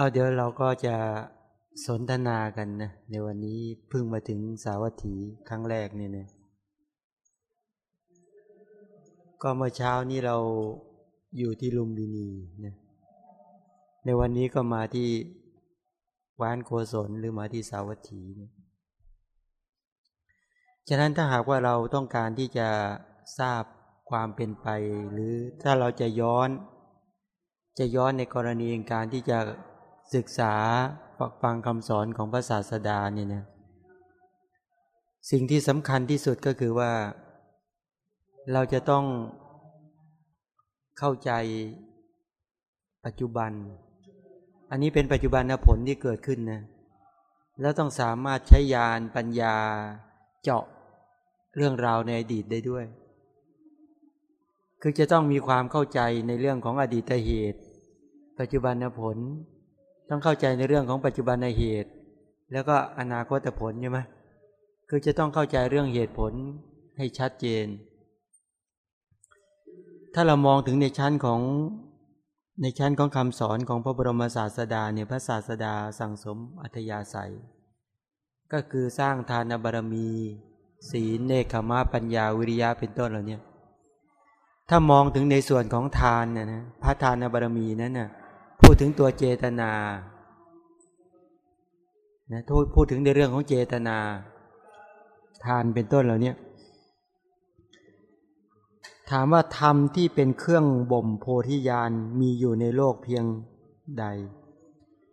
เอาเดี๋ยวเราก็จะสนทนากันนะในวันนี้เพิ่งมาถึงสาวัตถีครั้งแรกเนี่ยนะก็เมื่อเช้านี้เราอยู่ที่ลุมบินีนะในวันนี้ก็มาที่วานโกศลหรือมาที่สาวัตถีฉะนั้นถ้าหากว่าเราต้องการที่จะทราบความเป็นไป หรือถ้าเราจะย้อน จะย้อนในกรณีการที่จะ ศึกษาฟักฟังคำสอนของพระศาสดาเนี่ยนะสิ่งที่สำคัญที่สุดก็คือว่า เราจะต้องเข้าใจปัจจุบัน อันนี้เป็นปัจจุบันผลที่เกิดขึ้นนะแล้วต้องสามารถใช้ยานปัญญาเจาะเรื่องราวในอดีตได้ด้วย คือจะต้องมีความเข้าใจในเรื่องของอดีตเหตุ ปัจจุบันผล ต้องเข้าใจในเรื่องของปัจจุบันในเหตุ แล้วก็อนาคตผลใช่ไหมคือจะต้องเข้าใจเรื่องเหตุผลให้ชัดเจน ถ้าเรามองถึงในชั้นของในชั้นของคำสอนของพระบรมศาสดาเนี่ยพระศาสดาสั่งสมอัธยาศัย ก็คือสร้างทานบารมี ศีลเนคขมาปัญญาวิริยะเป็นต้นเหล่านี้ถ้ามองถึงในส่วนของทานนะนะพระทานบารมีนั้นนะ่ะ พูดถึงตัวเจตนานะพูดถึงในเรื่องของเจตนา ทานเป็นต้นเหล่านี้ถามว่าธรรมที่เป็นเครื่องบ่มโพธิญาณมีอยู่ในโลกเพียงใด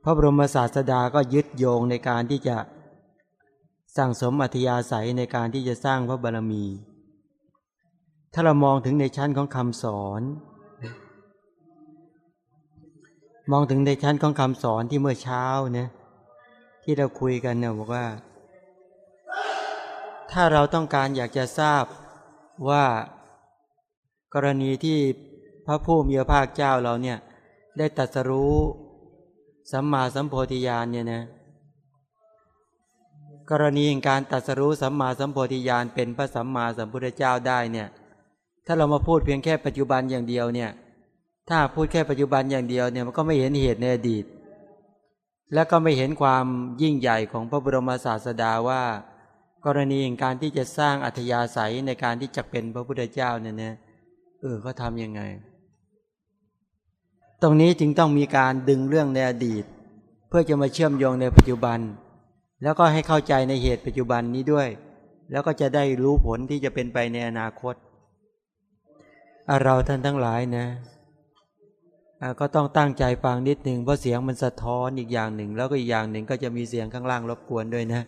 พระบรมศาสดาก็ยึดโยงในการที่จะสั่งสมอัธยาศัยในการที่จะสร้างพระบารมี ถ้าเรามองถึงในชั้นของคำสอน มองถึงในชั้นของคำสอนที่เมื่อเช้าเนี่ยที่เราคุยกันเนี่ยบอกว่า ถ้าเราต้องการอยากจะทราบว่ากรณีที่พระผู้มีพระภาคเจ้าเราเนี่ยได้ตัดสรู้สัมมาสัมโพธิญาณเนี่ยนะกรณีการตัดสรู้สัมมาสัมโพธิญาณเป็นพระสัมมาสัมพุทธเจ้าได้เนี่ยถ้าเรามาพูดเพียงแค่ปัจจุบันอย่างเดียวเนี่ย ถ้าพูดแค่ปัจจุบันอย่างเดียวเนี่ยมันก็ไม่เห็นเหตุในอดีต และก็ไม่เห็นความยิ่งใหญ่ของพระบรมศาสดาว่า กรณีการที่จะสร้างอัธยาศัยในการที่จะเป็นพระพุทธเจ้าเนี่ยนะเออเขาทำยังไง ตรงนี้จึงต้องมีการดึงเรื่องในอดีต เพื่อจะมาเชื่อมโยงในปัจจุบัน แล้วก็ให้เข้าใจในเหตุปัจจุบันนี้ด้วย แล้วก็จะได้รู้ผลที่จะเป็นไปในอนาคต เราท่านทั้งหลายนะ ก็ต้องตั้งใจฟังนิดหนึ่งเพราะเสียงมันสะท้อนอีกอย่างหนึ่ง แล้วก็อีกอย่างหนึ่งก็จะมีเสียงข้างล่างรบกวนด้วยนะ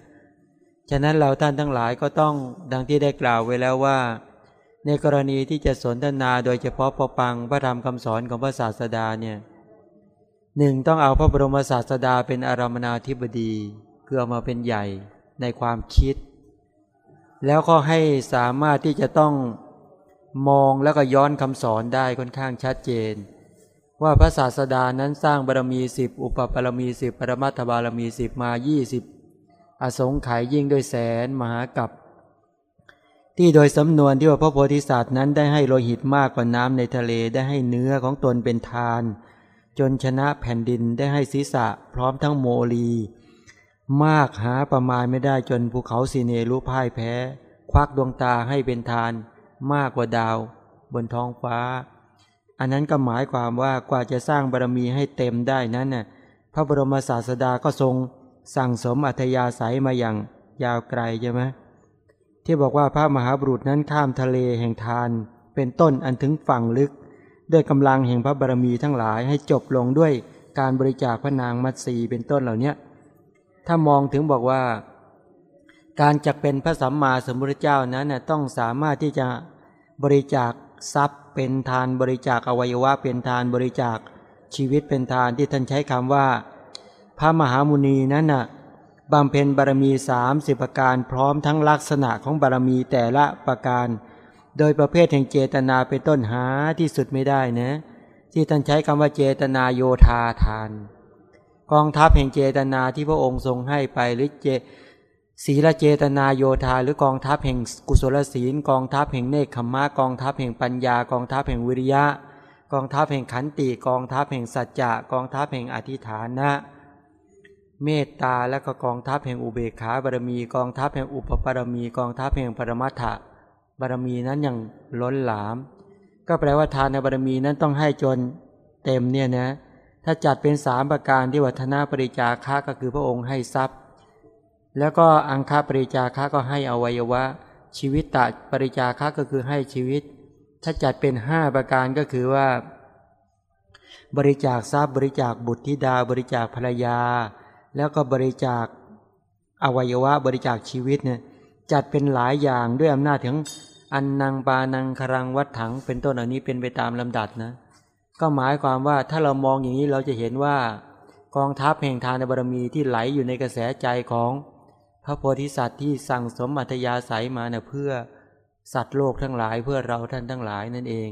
ฉะนั้นเราท่านทั้งหลายก็ต้องดังที่ได้กล่าวไว้แล้วว่า ในกรณีที่จะสนทนาโดยเฉพาะพอปังพระธรรมคำสอนของพระศาสดาเนี่ยหนึ่งต้องเอาพระบรมศาสดาเป็นอารามนาธิบดีคือเอามาเป็นใหญ่ในความคิด แล้วก็ให้สามารถที่จะต้องมองแล้วก็ย้อนคำสอนได้ค่อนข้างชัดเจน ว่าพระศาสดานั้นสร้างบารมีสิบอุปบารมีสิบปรมัตถบารมีสิบมายี่สิบอสงไขยยิ่งด้วยแสนมหากับที่โดยสำนวนที่ว่าพระโพธิสัตว์นั้นได้ให้โลหิตมากกว่าน้ำในทะเลได้ให้เนื้อของตนเป็นทาน จนชนะแผ่นดินได้ให้ศีรษะพร้อมทั้งโมลี มากหาประมาณไม่ได้จนภูเขาสีเนรู้พ่ายแพ้ ควักดวงตาให้เป็นทาน มากกว่าดาว บนท้องฟ้า อันนั้นก็หมายความว่ากว่าจะสร้างบารมีให้เต็มได้นั้นน่ะพระบรมศาสดาก็ทรงสั่งสมอัธยาศัยมาอย่างยาวไกลใช่ไหมที่บอกว่าพระมหาบุรุษนั้นข้ามทะเลแห่งทาน เป็นต้นอันถึงฝั่งลึก ด้วยกำลังแห่งพระบารมีทั้งหลายให้จบลงด้วยการบริจาคพระนางมัตสีเป็นต้นเหล่านี้ถ้ามองถึงบอกว่า การจักเป็นพระสัมมาสัมพุทธเจ้านั้นนะต้องสามารถที่จะบริจาค ทรัพย์เป็นทานบริจาคอวัยวะเป็นทานบริจาคชีวิตเป็นทานที่ท่านใช้คำว่า พระมหามุนีนั้นนะ่ะบำเพ็ญบารมีสามสิบประการพร้อมทั้งลักษณะของบารมีแต่ละประการ โดยประเภทแห่งเจตนาเป็นต้นหาที่สุดไม่ได้นะ ที่ท่านใช้คำว่าเจตนาโยธาทาน กองทัพแห่งเจตนาที่พระองค์ทรงให้ไปหรือเจ ศีลเจตนาโยธาหรือกองทัพแห่งกุศลศีล กองทัพแห่งเนคขมะกองทัพแห่งปัญญากองทัพแห่งวิริยะ กองทัพแห่งขันติกองทัพแห่งสัจจะกองทัพแห่งอธิฐานะ เมตตาและก็กองทัพแห่งอุเบกขาบารมีกองทัพแห่งอุปปารมีกองทัพแห่งปรมัตถะบารมีนั้นอย่างล้นหลาม ก็แปลว่าทานในบารมีนั้นต้องให้จนเต็มเนี่ยนะถ้าจัดเป็นสามประการที่วัฒนาปริจาคะก็คือพระองค์ให้ทรัพย์ แล้วก็อังคาปริจาคะก็ให้อวัยวะ ชีวิตตะปริจาคะก็คือให้ชีวิต ถ้าจัดเป็นห้าประการก็คือว่า บริจาคทรัพย์บริจาคบุตรธิดา บริจาคภรรยา แล้วก็บริจาคอวัยวะ บริจาคชีวิตเนี่ยจัดเป็นหลายอย่างด้วยอำนาจถึงอันนางปานังครังวัดถังเป็นต้นอันนี้เป็นไปตามลำดับนะก็หมายความว่าถ้าเรามองอย่างนี้เราจะเห็นว่ากองทัพแห่งทานบารมีที่ไหลอยู่ในกระแสใจของ พระโพธิสัตว์ที่สั่งสมอัธยาศัยมาเนะ่เพื่อสัตว์โลกทั้งหลายเพื่อเราท่านทั้งหลายนั่นเอง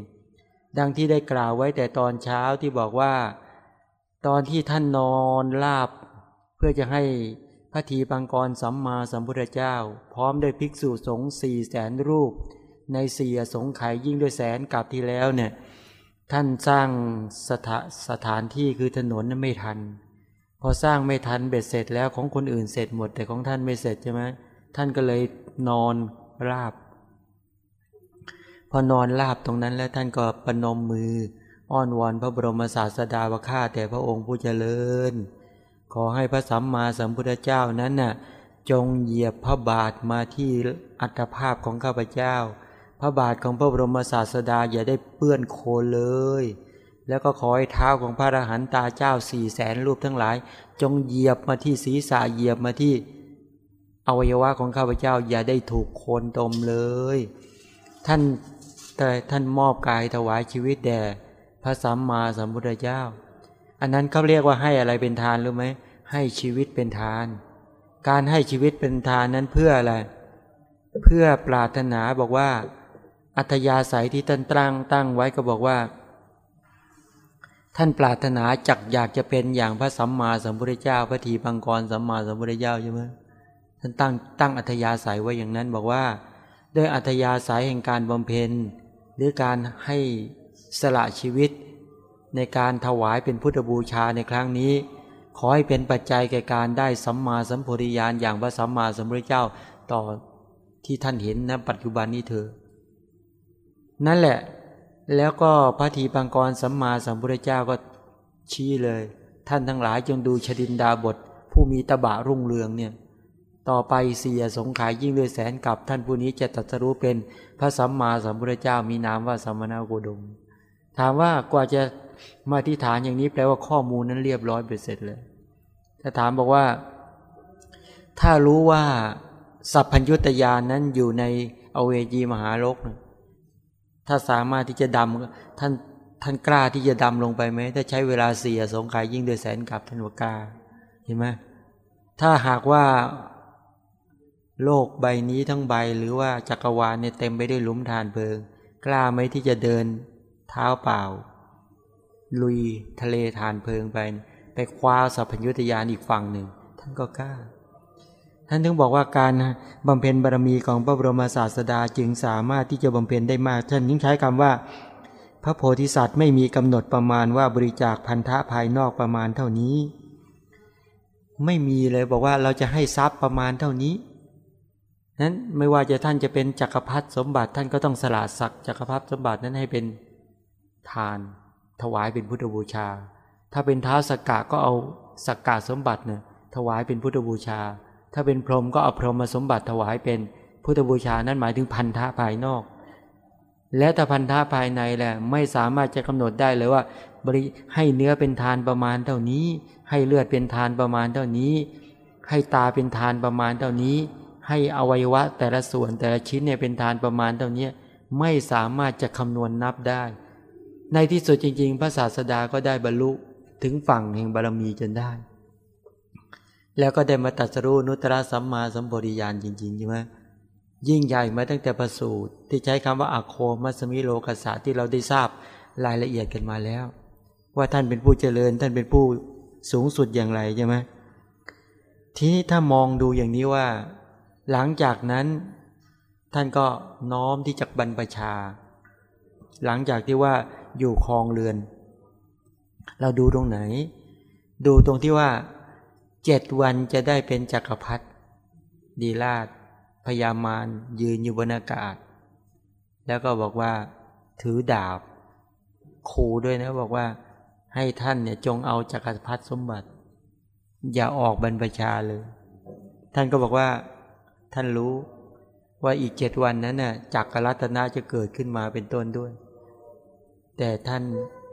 ดังที่ได้กล่าวไว้แต่ตอนเช้าที่บอกว่า ตอนที่ท่านนอนลาบ เพื่อจะให้พระทีปังกรสัมมาสัมพุทธเจ้า พร้อมด้วยภิกษุสงฆ์สี่แสนรูป ในสี่สงไขยยิ่งด้วยแสนกับที่แล้วเนี่ยท่านสร้างสถาสถานที่คือถนนนั้นไม่ทัน พอสร้างไม่ทันเบ็ดเสร็จแล้วของคนอื่นเสร็จหมด แต่ของท่านไม่เสร็จใช่ไหมท่านก็เลยนอนราบ พอนอนราบตรงนั้นแล้วท่านก็ปนมมือ อ้อนวอนพระบรมศาสดาว่าข้าแต่พระองค์ผู้เจริญ ขอให้พระสัมมาสัมพุทธเจ้านั้นน่ะจงเหยียบพระบาทมาที่อัตภาพของข้าพเจ้า พระบาทของพระบรมศาสดาอย่าได้เปื้อนโคลนเลย แล้วก็ขอให้เท้าของพระอรหันตาเจ้าสี่แสนรูปทั้งหลาย จงเหยียบมาที่ศีรษะเหยียบมาที่ อวัยวะของข้าพเจ้าอย่าได้ถูกโคนตมเลย ท่านแต่ท่านมอบกายถวายชีวิตแด่พระสัมมาสัมพุทธเจ้า อันนั้นเขาเรียกว่าให้อะไรเป็นทานรู้ไหมให้ชีวิตเป็นทาน การให้ชีวิตเป็นทานนั้นเพื่ออะไร เพื่อปรารถนาบอกว่า อัธยาศัยที่ท่านตั้งตั้งไว้ก็บอกว่า ท่านปรารถนาจักอยากจะเป็นอย่างพระสัมมาสัมพุทธเจ้า พระทีพังกรสัมมาสัมพุทธเจ้าใช่ไหมท่านตั้งตั้งอัธยาศัยไว้อย่างนั้นบอกว่า ด้วยอัธยาศัยแห่งการบำเพ็ญ หรือการให้สละชีวิต ในการถวายเป็นพุทธบูชาในครั้งนี้ ขอให้เป็นปัจจัยแก่การได้สัมมาสัมโพธิญาณอย่างพระสัมมาสัมพุทธเจ้าต่อที่ท่านเห็นณปัจจุบันนี้เถอนั่นแหละ แล้วก็พระทีปังกรสัมมาสัมพุทธเจ้าก็ชี้เลย ท่านทั้งหลายจงดูชดินดาบท ผู้มีตบะรุ่งเรืองเนี่ยต่อไปเสียสงขายยิ่งด้วยแสนกับท่านผู้นี้จะตรัสรู้เป็นพระสัมมาสัมพุทธเจ้ามีนามว่าสัมมาโกดม ถามว่ากว่าจะมาที่ฐานอย่างนี้แปลว่าข้อมูลนั้นเรียบร้อยเบ็ดเสร็จเลย ถ้าถามบอกว่า ถ้ารู้ว่าสัพพัญญุตยานนั้นอยู่ในอเวจีมหาโลกนะ ถ้าสามารถที่จะดำท่านท่านกล้าที่จะดำลงไปไหมถ้าใช้เวลาเสียสงขายยิ่งโดยแสนกับท่านวกาเห็นไหมถ้าหากว่าโลกใบนี้ทั้งใบหรือว่าจักรวาลเนี่ยเต็มไปด้วยหลุมฐานเพลิง กล้าไหมที่จะเดินเท้าเปล่า ลุยทะเลฐานเพลิงไป ไปคว้าสัพพยุตยานอีกฝั่งหนึ่ง ท่านก็กล้า ท่านถึงบอกว่าการบำเพ็ญบารมีของพระบรมศาสดาจึงสามารถที่จะบำเพ็ญได้มากท่านยิ่งใช้คำว่า พระโพธิสัตว์ไม่มีกำหนดประมาณว่าบริจาคพันธะภายนอกประมาณเท่านี้ ไม่มีเลยบอกว่าเราจะให้ทรัพย์ประมาณเท่านี้นั้นไม่ว่าจะท่านจะเป็นจักรพรรดิสมบัติท่านก็ต้องสละศักจักรพรรดิสมบัตินั้นให้เป็นทาน ถวายเป็นพุทธบูชา ถ้าเป็นท้าสกกะก็เอาสักกะสมบัติเนี่ยถวายเป็นพุทธบูชา ถ้าเป็นพรหมก็เอาพรหมสมบัติถวายเป็นพุทธบูชานั่นหมายถึงพันธะภายนอก และถ้าพันธะภายในแหละไม่สามารถจะกำหนดได้เลยว่า บริให้เนื้อเป็นทานประมาณเท่านี้ ให้เลือดเป็นทานประมาณเท่านี้ ให้ตาเป็นทานประมาณเท่านี้ ให้อวัยวะแต่ละส่วนแต่ละชิ้นเนี่ยเป็นทานประมาณเท่านี้ไม่สามารถจะคำนวณนนับได้ ในที่สุดจริง ๆ พระศาสดาก็ได้บรรลุถึงฝั่งแห่งบารมีจนได้ แล้วก็ได้มาตัดสรู้นุตตะสัมมาสัมปวิญาณจริงๆใช่ไหมยิ่งใหญ่มาตั้งแต่ประสูตรที่ใช้คำว่าอโคมัสมิโลกัสสะที่เราได้ทราบรายละเอียดกันมาแล้ว ว่าท่านเป็นผู้เจริญท่านเป็นผู้สูงสุดอย่างไรใช่ไหมทีนี้ถ้ามองดูอย่างนี้ว่า หลังจากนั้นท่านก็น้อมที่จะบรรพชา หลังจากที่ว่าอยู่คลองเรือน เราดูตรงไหน ดูตรงที่ว่า เจ็ดวันจะได้เป็นจักรพรรดิดีราชพยามารยืนอยู่บนอากาศ แล้วก็บอกว่า ถือดาบคูด้วยนะบอกว่าให้ท่านเนี่ยจงเอาจักรพรรดิสมบัติ อย่าออกบรรพชาเลย ท่านก็บอกว่า ท่านรู้ว่าอีกเจ็ดวันนั้นน่ะจักรรัตนาจะเกิดขึ้นมาเป็นต้นด้วย แต่ท่าน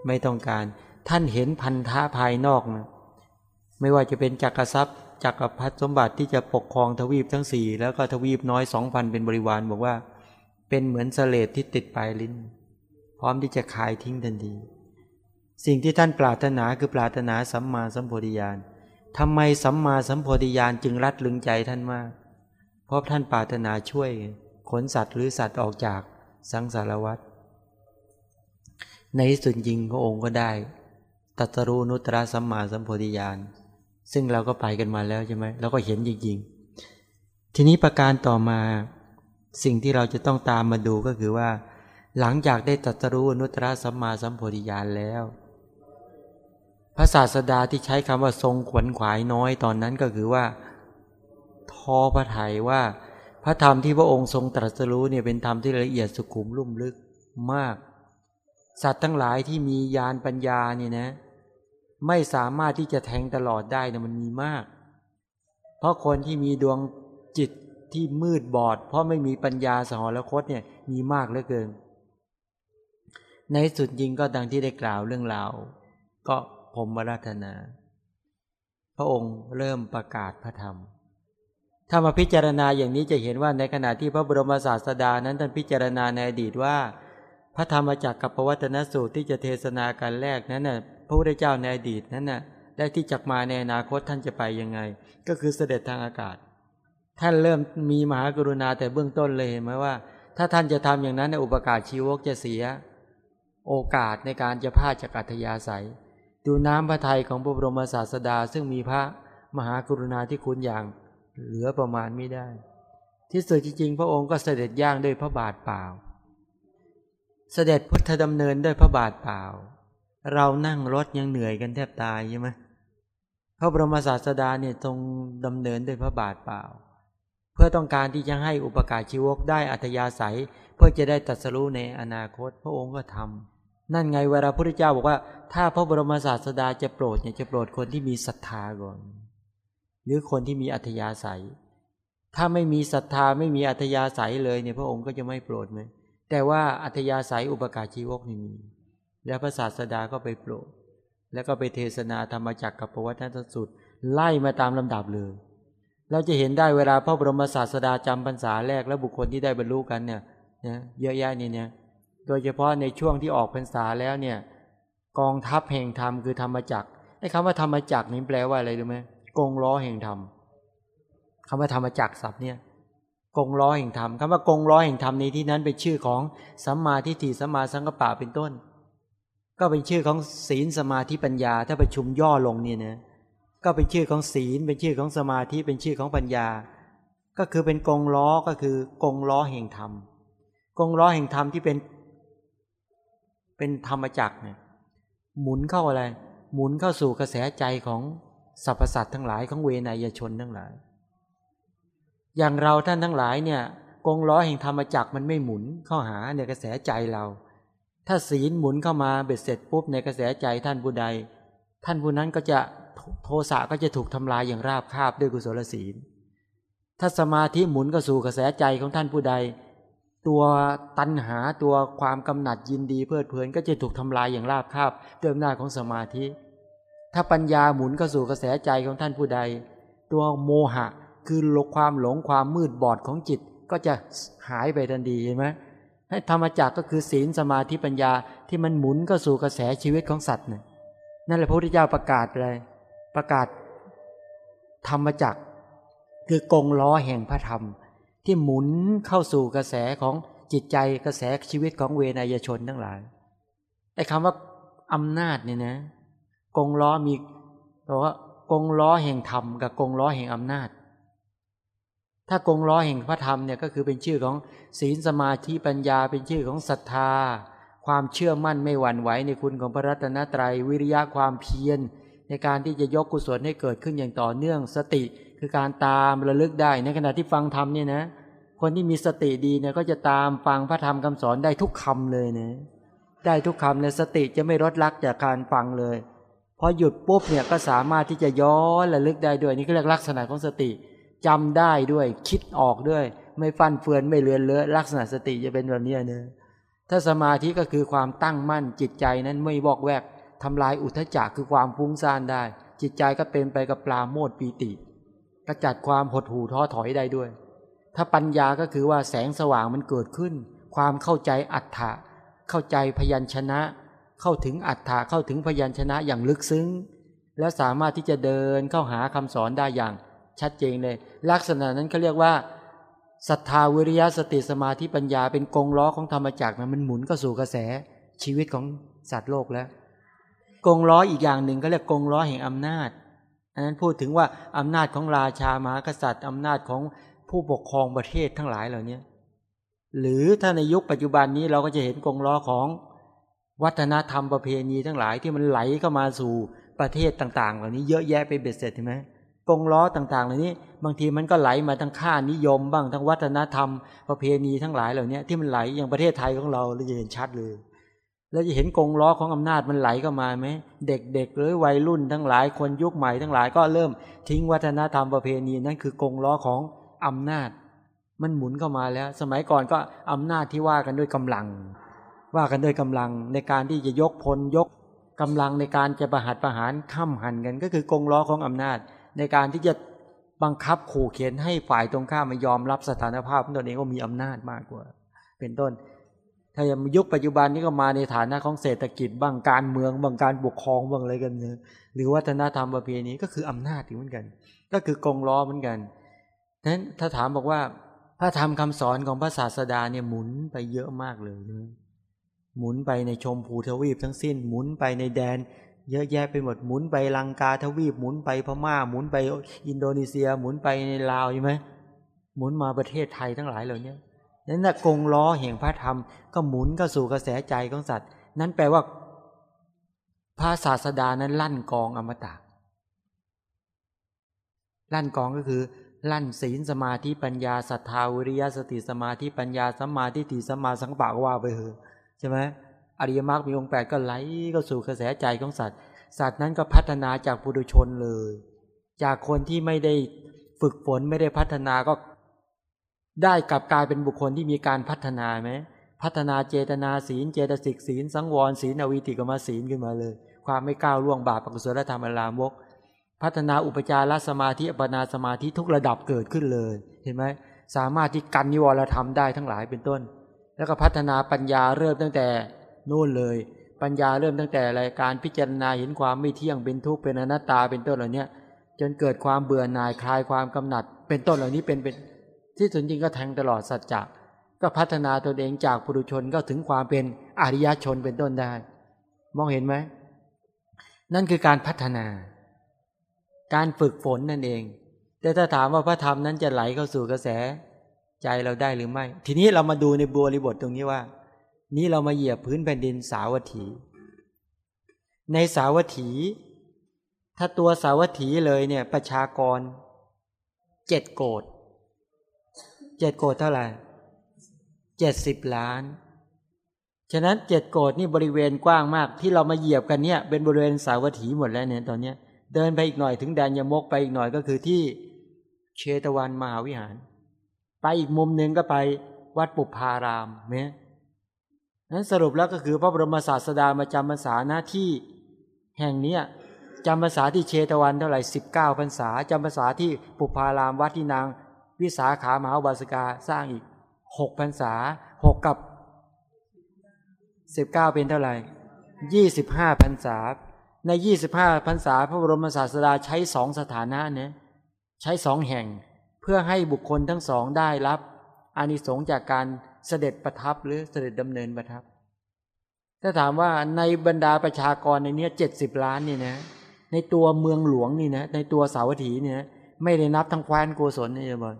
ไม่ต้องการ ท่านเห็นพันธะภายนอกนะ ไม่ว่าจะเป็นจักรทรัพย์จักรพรรดิสมบัติที่จะปกครองทวีปทั้งสี่แล้วก็ทวีปน้อยสองพันเป็นบริวารบอกว่า เป็นเหมือนเสลดที่ติดปลายลิ้น พร้อมที่จะคายทิ้งทันที สิ่งที่ท่านปรารถนาคือปรารถนาสัมมาสัมโพธิญาณทำไมสัมมาสัมโพธิญาณจึงรัดลึงใจท่านมาก เพราะท่านปรารถนาช่วยขนสัตว์หรือสัตว์ออกจากสังสารวัฏในสุดจริงพระองค์ก็ได้ตัตรูนุตระสัมมาสัมโพธิญาณ ซึ่งเราก็ไปกันมาแล้วใช่ไหมเราก็เห็นจริงๆ ทีนี้ประการต่อมาสิ่งที่เราจะต้องตามมาดูก็คือว่า หลังจากได้ตัตรู้นุตตรสัมมาสัมโพธิญาณแล้ว พระศาสดาที่ใช้คำว่าทรงขวนขวายน้อยตอนนั้นก็คือว่าทอพระไถยว่า พระธรรมที่พระองค์ทรงตรัสรู้เนี่ยเป็นธรรมที่ละเอียดสุขุมลุ่มลึกมาก สัตว์ทั้งหลายที่มีญาณปัญญาเนี่ยนะ ไม่สามารถที่จะแทงตลอดได้นะมันมีมาก เพราะคนที่มีดวงจิตที่มืดบอด เพราะไม่มีปัญญาสหรคตเนี่ยมีมากเหลือเกิน ในสุดจริงก็ดังที่ได้กล่าวเรื่องราวก็ผมวราธนา พระองค์เริ่มประกาศพระธรรม ถ้ามาพิจารณาอย่างนี้จะเห็นว่าในขณะที่พระบรมศาสดานั้นท่านพิจารณาในอดีตว่า พระธรรมจักรกับปวัตนสูตรที่จะเทศนาการแรกนั้นน่ะ ระพุทธเจ้าในอดีตนั้นน่ะได้ที่จักมาในอนาคตท่านจะไปยังไง ก็คือเสด็จทางอากาศ ท่านเริ่มมีมหากรุณาแต่เบื้องต้นเลยเห็นไหมว่า ถ้าท่านจะทำอย่างนั้นในอุปการชีวกจะเสีย โอกาสในการจะพาจากอัธยาศัย ดูน้ำพระทัยของพระบรมศาสดา ซึ่งมีพระมหากรุณาที่คุณอย่างเหลือประมาณไม่ได้ ที่สุดจริงๆ พระองค์ก็เสด็จย่างด้วยพระบาทเปล่า เสด็จพุทธดำเนินด้วยพระบาทเปล่า เรานั่งรถยังเหนื่อยกันแทบตายใช่ไหมพระบรมศาสดาเนี่ยทรงดำเนินด้วยพระบาทเปล่า เพื่อต้องการที่จะให้อุปการชีวกได้อัธยาศัย เพื่อจะได้ตัดสรู้ในอนาคต พระองค์ก็ทำนั่นไงเวลาพระพุทธเจ้าบอกว่า ถ้าพระบรมศาสดาจะโปรดเนี่ยจะโปรดคนที่มีศรัทธาก่อน หรือคนที่มีอัธยาศัย ถ้าไม่มีศรัทธาไม่มีอัธยาศัยเลยเนี่ยพระองค์ก็จะไม่โปรดไหมแต่ว่าอัธยาศัยอุปการชีวกนี่มี แล้วพระศาสดาก็ไปโปรด แล้วก็ไปเทศนาธรรมจักรกับปวัตนสุดไล่มาตามลำดับเลย เราจะเห็นได้เวลาพระบรมศาสดาจำพรรษาแรกแล้วบุคคลที่ได้บรรลุกันเนี่ยนะเยอะแยะนี่เนี่ยโดยเฉพาะในช่วงที่ออกพรรษาแล้วเนี่ยกองทัพแห่งธรรมคือธรรมจักรไอ้คำว่าธรรมจักรนี่แปลว่าอะไรรู้ไหมกงล้อแห่งธรรมคำว่าธรรมจักรศัพท์เนี่ยกงล้อแห่งธรรมคำว่ากงล้อแห่งธรรมในที่นั้นเป็นชื่อของสัมมาทิฏฐิสัมมาสังกัปปะเป็นต้น ก็เป็นชื่อของศีลสมาธิปัญญา ถ้าประชุมย่อลงเนี่ยนะก็เป็นชื่อของศีล เป็นชื่อของสมาธิเป็นชื่อของปัญญา ก็คือเป็นกงล้อก็คือกงล้อแห่งธรรมกงล้อแห่งธรรมที่เป็น เป็นธรรมจักรเนี่ยหมุนเข้าอะไร หมุนเข้าสู่กระแสใจของสรรพสัตว์ทั้งหลายของเวนยชนทั้งหลาย อย่างเราท่านทั้งหลายเนี่ยกงล้อแห่งธรรมจักรมันไม่หมุนเข้าหาในกระแสใจเรา ถ้าศีลหมุนเข้ามาเบ็ดเสร็จปุ๊บในกระแสใจท่านผู้ใด ท่านผู้นั้นก็จะโทสะก็จะถูกทำลายอย่างราบคาบด้วยกุศลศีล ถ้าสมาธิหมุนก็สู่กระแสใจของท่านผู้ใด ตัวตัณหาตัวความกำหนัดยินดีเพลิดเพลินก็จะถูกทำลายอย่างราบคาบด้วยอำนาจของสมาธิ ถ้าปัญญาหมุนก็สู่กระแสใจของท่านผู้ใด ตัวโมหะคือลกความหลงความมืดบอดของจิตก็จะหายไปทันทีเห็นไหม ให้ธรรมจักก็คือศีลสมาธิปัญญาที่มันหมุนก็สู่กระแสชีวิตของสัตว์เนี่ยนั่นแหละพระพุทธเจ้าประกาศเลยประกาศธรรมจักคือกงล้อแห่งพระธรรม ที่หมุนเข้าสู่กระแสของจิตใจกระแสชีวิตของเวนยชนทั้งหลายไอ้คำว่าอำนาจเนี่ยนะ กงล้อมีบอกว่ากงล้อแห่งธรรมกับกงล้อแห่งอำนาจ ถ้ากงล้อแห่งพระธรรมเนี่ยก็คือเป็นชื่อของศีลสมาธิปัญญา เป็นชื่อของศรัทธา ความเชื่อมั่นไม่หวั่นไหวในคุณของพระรัตนตรัยวิริยะความเพียร ในการที่จะยกกุศลให้เกิดขึ้นอย่างต่อเนื่องสติ คือการตามระลึกได้ในขณะที่ฟังธรรมเนี่ยนะคนที่มีสติดีเนี่ยก็จะตามฟังพระธรรมคำสอนได้ทุกคำเลยนะได้ทุกคำเลยสติจะไม่ลดลักจากการฟังเลยพอหยุดปุ๊บเนี่ยก็สามารถที่จะย้อนระลึกได้ด้วยนี่ก็เรียกลักษณะของสติ จำได้ด้วยคิดออกด้วย ไม่ฟันเฟือนไม่เลือนเลอะลักษณะสติจะเป็นแบบนี้เนะถ้าสมาธิก็คือความตั้งมั่นจิตใจนั้นไม่บอกแวกทำลายอุทจักคือความฟุ้งซ่านได้ จิตใจก็เป็นไปกับปลาโมดปีติกระจัดความหดหู่ท้อถอยได้ด้วย ถ้าปัญญาก็คือว่าแสงสว่างมันเกิดขึ้น ความเข้าใจอัตถะเข้าใจพยัญชนะ เข้าถึงอัตถะเข้าถึงพยัญชนะอย่างลึกซึ้ง และสามารถที่จะเดินเข้าหาคำสอนได้อย่าง ชัดเจนเลย ลักษณะนั้นเขาเรียกว่าศรัทธาวิริยะสติสมาธิปัญญาเป็นกงล้อของธรรมจักรนะมันหมุนก็สู่กระแสชีวิตของสัตว์โลกแล้ว กงล้ออีกอย่างหนึ่งก็เรียกกงล้อแห่งอำนาจอันนั้นพูดถึงว่าอำนาจของราชามหากษัตริย์อำนาจของผู้ปกครองประเทศทั้งหลายเหล่านี้หรือถ้าในยุคปัจจุบันนี้เราก็จะเห็นกงล้อของวัฒนธรรมประเพณีทั้งหลายที่มันไหลเข้ามาสู่ประเทศต่าง ๆ เหล่านี้เยอะแยะไปเบ็ดเสร็จใช่ไหม กงล้อต่างๆเหล่านี้ บางทีมันก็ไหลมาทั้งค่านิยมบ้างทั้งวัฒนธรรม ประเพณีทั้งหลายเหล่านี้ที่มันไหลอย่างประเทศไทยของเราเราจะเห็นชัดเลย แล้วจะเห็นกงล้อของอำนาจมันไหลเข้ามาไหมเด็กๆหรือวัยรุ่นทั้งหลายคนยุคใหม่ทั้งหลายก็เริ่มทิ้งวัฒนธรรมประเพณีนั่นคือกงล้อของอำนาจ มันหมุนเข้ามาแล้ว สมัยก่อนก็อำนาจที่ว่ากันด้วยกำลัง ว่ากันด้วยกำลังในการที่จะยกพลยกกำลังในการจะประหัตประหารข้ามหันกันก็คือกงล้อของอำนาจ ในการที่จะบังคับขู่เข็นให้ฝ่ายตรงข้ามมายอมรับสถานภาพของตนเองว่ามีอำนาจมากกว่า เป็นต้น ถ้าอย่างยุคปัจจุบันนี้ก็มาในฐานะของเศรษฐกิจบางการเมืองบางการปกครองบางอะไรกันเนี่ยหรือวัฒนธรรมประเพณีก็คืออำนาจเหมือนกัน ก็คือกงล้อเหมือนกันนั้นถ้าถามบอกว่าพระธรรมคำสอนของพระศาสดาเนี่ยหมุนไปเยอะมากเลยหมุนไปในชมพูทวีปทั้งสิ้น หมุนไปในแดน เยอะแยะไปหมดหมุนไปลังกาทวีปหมุนไปพม่า หมุนไปอินโดนีเซีย หมุนไปในลาวใช่ไหมหมุนมาประเทศไทยทั้งหลายเหล่านี้นั่นแหะกงล้อแห่งพระธรรม ก็หมุนก็สู่กระแสใจของสัตว์ นั้นแปลว่า พระศาสดานั้นลั่นกองอมตะลั่นกองก็คือ ลั่นศีลสมาธิปัญญาศรัทธาวิริยะสติสมาธิปัญญาสัมมาทิฏฐิสัมมาสังกปปะว่าไปเถอะใช่ไหม อริยมรรคมีองค์แปดก็ไหลก็สู่กระแสใจของสัตว์ สัตว์นั้นก็พัฒนาจากปุถุชนเลย จากคนที่ไม่ได้ฝึกฝนไม่ได้พัฒนาก็ได้กลับกลายเป็นบุคคลที่มีการพัฒนาไหมพัฒนาเจตนาศีล เจตสิกศีล สังวรศีลอวิติกรมศีลขึ้นมาเลย ความไม่ก้าวล่วงบาปปกุศลธรรมอลามก พัฒนาอุปจารสมาธิอปนาสมาธิทุกระดับเกิดขึ้นเลย เห็นไหมสามารถที่กันนิวรธรรมได้ทั้งหลายเป็นต้น แล้วก็พัฒนาปัญญาเริ่มตั้งแต่ โน่นเลย ปัญญาเริ่มตั้งแต่รายการพิจารณาเห็นความไม่เที่ยงเป็นทุกข์เป็นอนัตตาเป็นต้นเหล่านี้จนเกิดความเบื่อหน่ายคลายความกำหนัด เป็นต้นเหล่านี้เป็นเป็นที่สุดจริงก็แทงตลอดสัจจะก็พัฒนาตนเองจากปุถุชนก็ถึงความเป็นอริยชนเป็นต้นได้ มองเห็นไหมนั่นคือการพัฒนา การฝึกฝนนั่นเอง แต่ถ้าถามว่าพระธรรมนั้นจะไหลเข้าสู่กระแส ใจเราได้หรือไม่ ทีนี้เรามาดูในบัวริบทตรงนี้ว่า นี้เรามาเหยียบพื้นแผ่นดินสาวัตถี ในสาวัตถี ถ้าตัวสาวัตถีเลยเนี่ยประชากรเจ็ดโกดเจ็ดโกดเท่าไหร่เจ็ดสิบล้าน ฉะนั้นเจ็ดโกดนี่บริเวณกว้างมาก ที่เรามาเหยียบกันเนี่ย เป็นบริเวณสาวัตถีหมดแล้วเนี่ยตอนเนี้ยเดินไปอีกหน่อยถึงแดนยมกไปอีกหน่อยก็คือที่เชตวันมหาวิหาร ไปอีกมุมหนึ่งก็ไปวัดปุพารามเนี่ย นั้นสรุปแล้วก็คือพระบรมศาสดามาจำพรรษาหน้าที่แห่งนี้จำพรรษาที่เชตวันเท่าไหร่สิบเก้าพรรษาจำพรรษาที่ปุพารามวัดที่นาง วิสาขามหาบาสกาสร้างอีกหกพรรษาหกกับสิบเก้าเป็นเท่าไหร่ยี่สิบห้าพรรษา ในยี่สิบห้าพรรษา พระบรมศาสดาใช้สองสถานะเนี่ยใช้สองแห่งเพื่อให้บุคคลทั้งสองได้รับอานิสงส์จากการ เสด็จประทับหรือเสด็จดำเนินประทับ ถ้าถามว่าในบรรดาประชากรในนี้เจ็ดสิบล้านนี่นะ ในตัวเมืองหลวงนี่นะ ในตัวสาวัตถีเนี่ยไม่ได้นับทั้งควานโกศลนี่จะบอก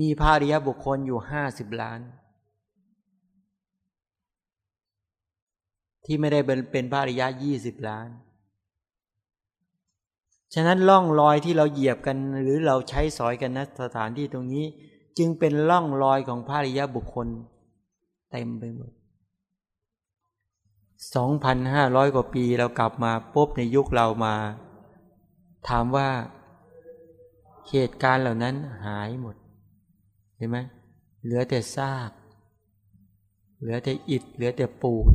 มีภาริยบุคคลอยู่ห้าสิบล้าน ที่ไม่ได้เป็นพระอริยะยี่สิบล้าน ฉะนั้นล่องรอยที่เราเหยียบกันหรือเราใช้สอยกันนะสถานที่ตรงนี้ จึงเป็นล่องรอยของพระอริยบุคคล เต็มไปหมดสองพันห้าร้อยกว่าปีเรากลับมาปุ๊บในยุคเรามา ถามว่าเหตุการณ์เหล่านั้นหายหมด เห็นไหมเหลือแต่ซาก เหลือแต่อิฐ เหลือแต่ปูน